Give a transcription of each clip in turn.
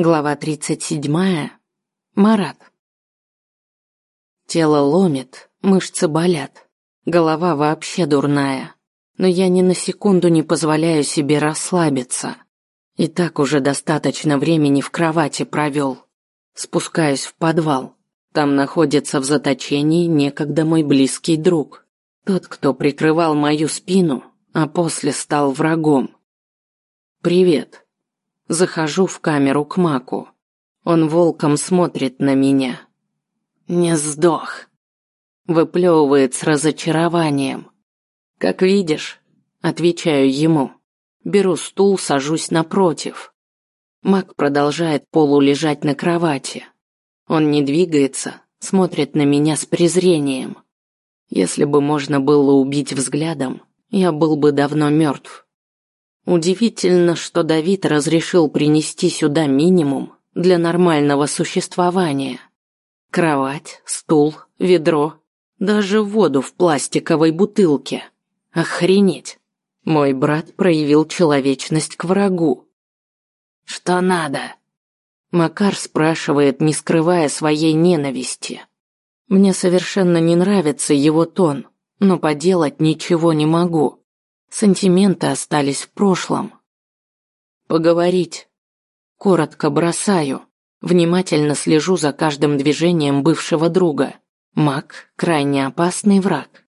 Глава 37. Марат. Тело ломит, мышцы болят, голова вообще дурная. Но я ни на секунду не позволяю себе расслабиться. И так уже достаточно времени в кровати провел. Спускаюсь в подвал. Там находится в заточении некогда мой близкий друг. Тот, кто прикрывал мою спину, а после стал врагом. «Привет», Захожу в камеру к Маку. Он волком смотрит на меня. «Не сдох!» Выплевывает с разочарованием. «Как видишь», отвечаю ему. Беру стул, сажусь напротив. Мак продолжает полулежать на кровати. Он не двигается, смотрит на меня с презрением. Если бы можно было убить взглядом, я был бы давно мертв. Удивительно, что Давид разрешил принести сюда минимум для нормального существования. Кровать, стул, ведро, даже воду в пластиковой бутылке. Охренеть. Мой брат проявил человечность к врагу. Что надо? Макар спрашивает, не скрывая своей ненависти. Мне совершенно не нравится его тон, но поделать ничего не могу. Сантименты остались в прошлом. Поговорить. Коротко бросаю. Внимательно слежу за каждым движением бывшего друга. Маг – крайне опасный враг.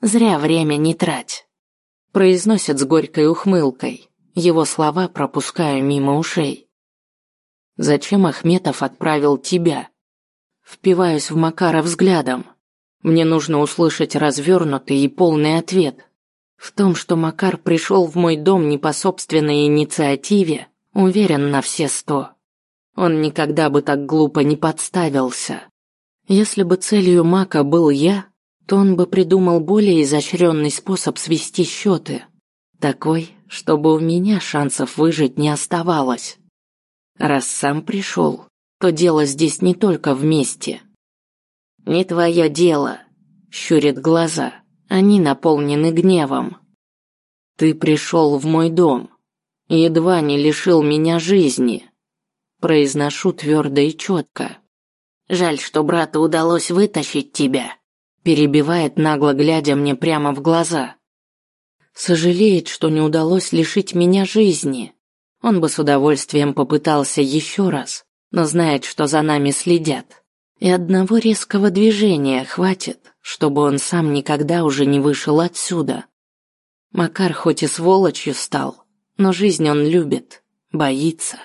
Зря время не трать. Произносят с горькой ухмылкой. Его слова пропускаю мимо ушей. Зачем Ахметов отправил тебя? Впиваюсь в Макара взглядом. Мне нужно услышать развернутый и полный ответ – в том, что Макар пришел в мой дом не по собственной инициативе, уверен на все сто. Он никогда бы так глупо не подставился. Если бы целью Мака был я, то он бы придумал более изощренный способ свести счеты. Такой, чтобы у меня шансов выжить не оставалось. Раз сам пришел, то дело здесь не только вместе. «Не твое дело», — щурит глаза. Они наполнены гневом. Ты пришел в мой дом, едва не лишил меня жизни. Произношу твердо и четко. Жаль, что брату удалось вытащить тебя. Перебивает нагло, глядя мне прямо в глаза. Сожалеет, что не удалось лишить меня жизни. Он бы с удовольствием попытался еще раз, но знает, что за нами следят. И одного резкого движения хватит, чтобы он сам никогда уже не вышел отсюда. Макар хоть и сволочью стал, но жизнь он любит, боится.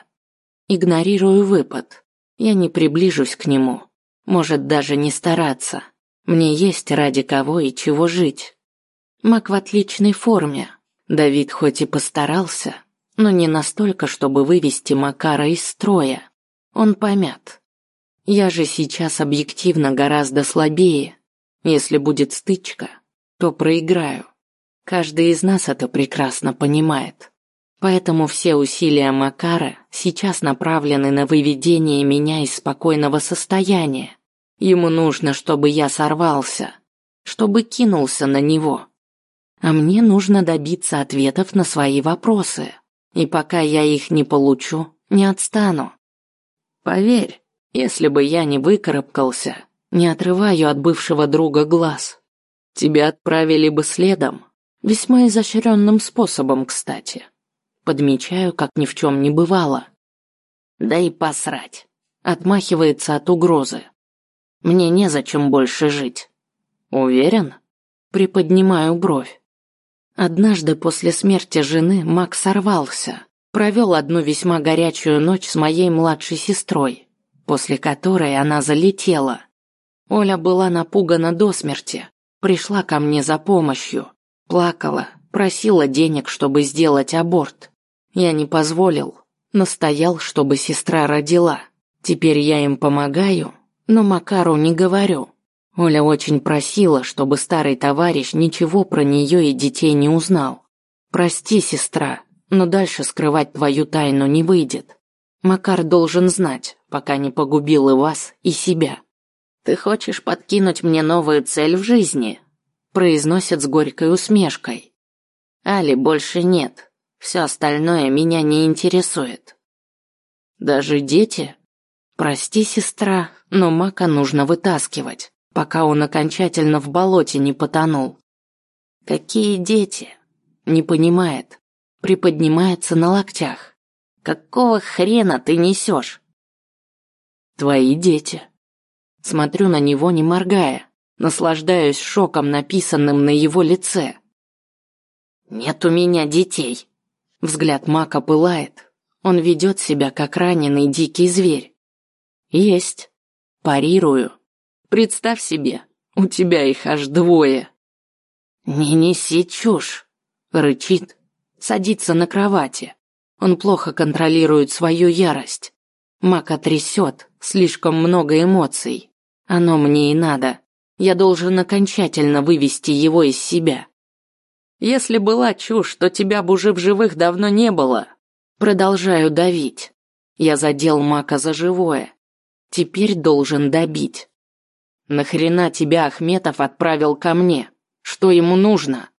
Игнорирую выпад. Я не приближусь к нему. Может даже не стараться. Мне есть ради кого и чего жить. Мак в отличной форме. Давид хоть и постарался, но не настолько, чтобы вывести Макара из строя. Он помят. Я же сейчас объективно гораздо слабее, если будет стычка, то проиграю. Каждый из нас это прекрасно понимает. Поэтому все усилия Макара сейчас направлены на выведение меня из спокойного состояния. Ему нужно, чтобы я сорвался, чтобы кинулся на него. А мне нужно добиться ответов на свои вопросы. И пока я их не получу, не отстану. Поверь, если бы я не выкарабкался, не отрываю от бывшего друга глаз. Тебя отправили бы следом, весьма изощренным способом, кстати. Подмечаю, как ни в чем не бывало. Да и посрать. Отмахивается от угрозы. Мне незачем больше жить. Уверен? Приподнимаю бровь. Однажды после смерти жены Макс сорвался. Провел одну весьма горячую ночь с моей младшей сестрой, после которой она залетела. Оля была напугана до смерти, пришла ко мне за помощью, плакала, просила денег, чтобы сделать аборт. Я не позволил, настоял, чтобы сестра родила. Теперь я им помогаю, но Макару не говорю. Оля очень просила, чтобы старый товарищ ничего про нее и детей не узнал. Прости, сестра, но дальше скрывать твою тайну не выйдет. Макар должен знать, пока не погубил и вас, и себя. «Ты хочешь подкинуть мне новую цель в жизни?» произносит с горькой усмешкой. «Али больше нет. Все остальное меня не интересует». Даже дети? Прости, сестра, но Мака нужно вытаскивать, пока он окончательно в болоте не потонул. Какие дети? Не понимает. Приподнимается на локтях. Какого хрена ты несешь? Твои дети. Смотрю на него, не моргая, наслаждаюсь шоком, написанным на его лице. Нет у меня детей. Взгляд Мака пылает. Он ведет себя как раненый дикий зверь. Есть. Парирую. Представь себе, у тебя их аж двое. Не неси чушь, рычит, садится на кровати. Он плохо контролирует свою ярость. Мака трясет, слишком много эмоций. Оно мне и надо. Я должен окончательно вывести его из себя. Если была чушь, то тебя бы уже в живых давно не было. Продолжаю давить. Я задел Мака за живое. Теперь должен добить. Нахрена тебя Ахметов отправил ко мне? Что ему нужно?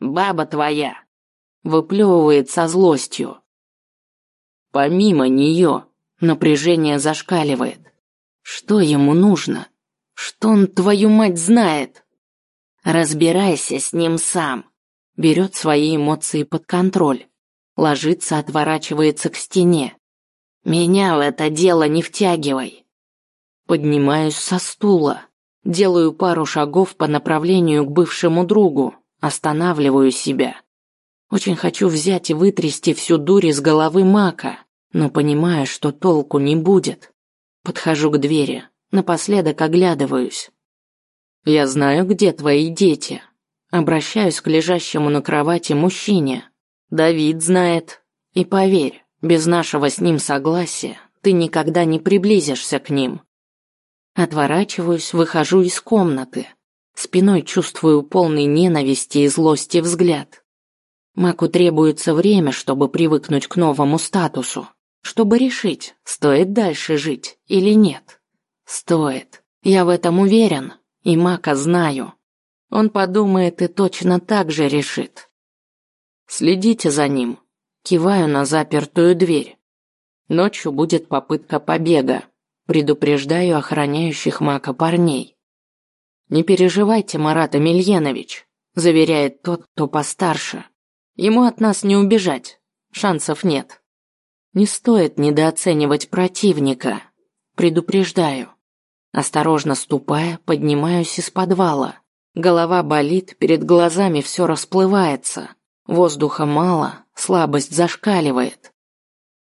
Баба твоя. Выплевывает со злостью. Помимо нее напряжение зашкаливает. Что ему нужно? Что он, твою мать, знает? Разбирайся с ним сам. Берет свои эмоции под контроль. Ложится, отворачивается к стене. Меня в это дело не втягивай. Поднимаюсь со стула. Делаю пару шагов по направлению к бывшему другу. Останавливаю себя. Очень хочу взять и вытрясти всю дурь из головы Мака, но понимаю, что толку не будет. Подхожу к двери, напоследок оглядываюсь. Я знаю, где твои дети. Обращаюсь к лежащему на кровати мужчине. Давид знает. И поверь, без нашего с ним согласия ты никогда не приблизишься к ним. Отворачиваюсь, выхожу из комнаты. Спиной чувствую полный ненависти и злости взгляд. Маку требуется время, чтобы привыкнуть к новому статусу чтобы решить, стоит дальше жить или нет. Стоит. Я в этом уверен, и Мака знаю. Он подумает и точно так же решит. Следите за ним. Киваю на запертую дверь. Ночью будет попытка побега. Предупреждаю охраняющих Мака парней. Не переживайте, Марат Емельянович, заверяет тот, кто постарше. Ему от нас не убежать. Шансов нет. Не стоит недооценивать противника. Предупреждаю. Осторожно ступая, поднимаюсь из подвала. Голова болит, перед глазами все расплывается. Воздуха мало, слабость зашкаливает.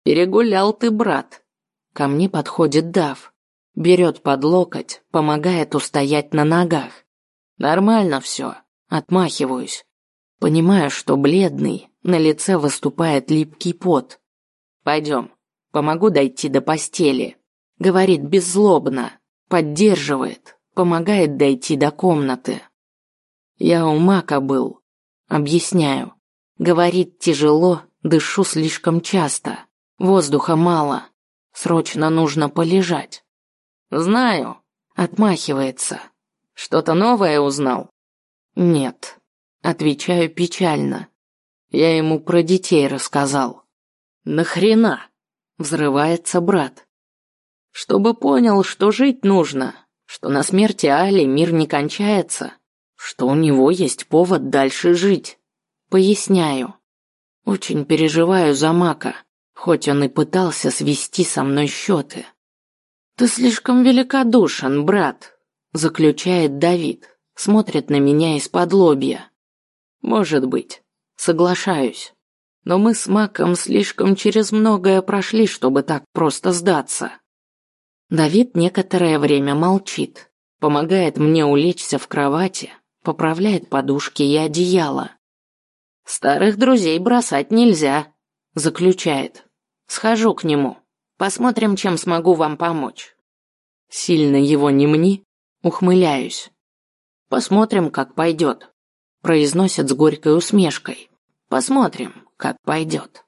Перегулял ты, брат. Ко мне подходит Дав. Берет под локоть, помогает устоять на ногах. Нормально все. Отмахиваюсь. Понимаю, что бледный, на лице выступает липкий пот. Пойдем, помогу дойти до постели. Говорит беззлобно, поддерживает, помогает дойти до комнаты. Я у Мака был. Объясняю. Говорит тяжело, дышу слишком часто. Воздуха мало. Срочно нужно полежать. Знаю. Отмахивается. Что-то новое узнал? Нет. Отвечаю печально. Я ему про детей рассказал. Нахрена? Взрывается брат. Чтобы понял, что жить нужно, что на смерти Али мир не кончается, что у него есть повод дальше жить. Поясняю. Очень переживаю за Мака, хоть он и пытался свести со мной счеты. Ты слишком великодушен, брат, заключает Давид, смотрит на меня из-под лобья. Может быть, соглашаюсь но мы с Маком слишком через многое прошли, чтобы так просто сдаться. Давид некоторое время молчит, помогает мне улечься в кровати, поправляет подушки и одеяло. Старых друзей бросать нельзя, заключает. Схожу к нему, посмотрим, чем смогу вам помочь. Сильно его не мни, ухмыляюсь. Посмотрим, как пойдет, произносит с горькой усмешкой. Посмотрим, как пойдет.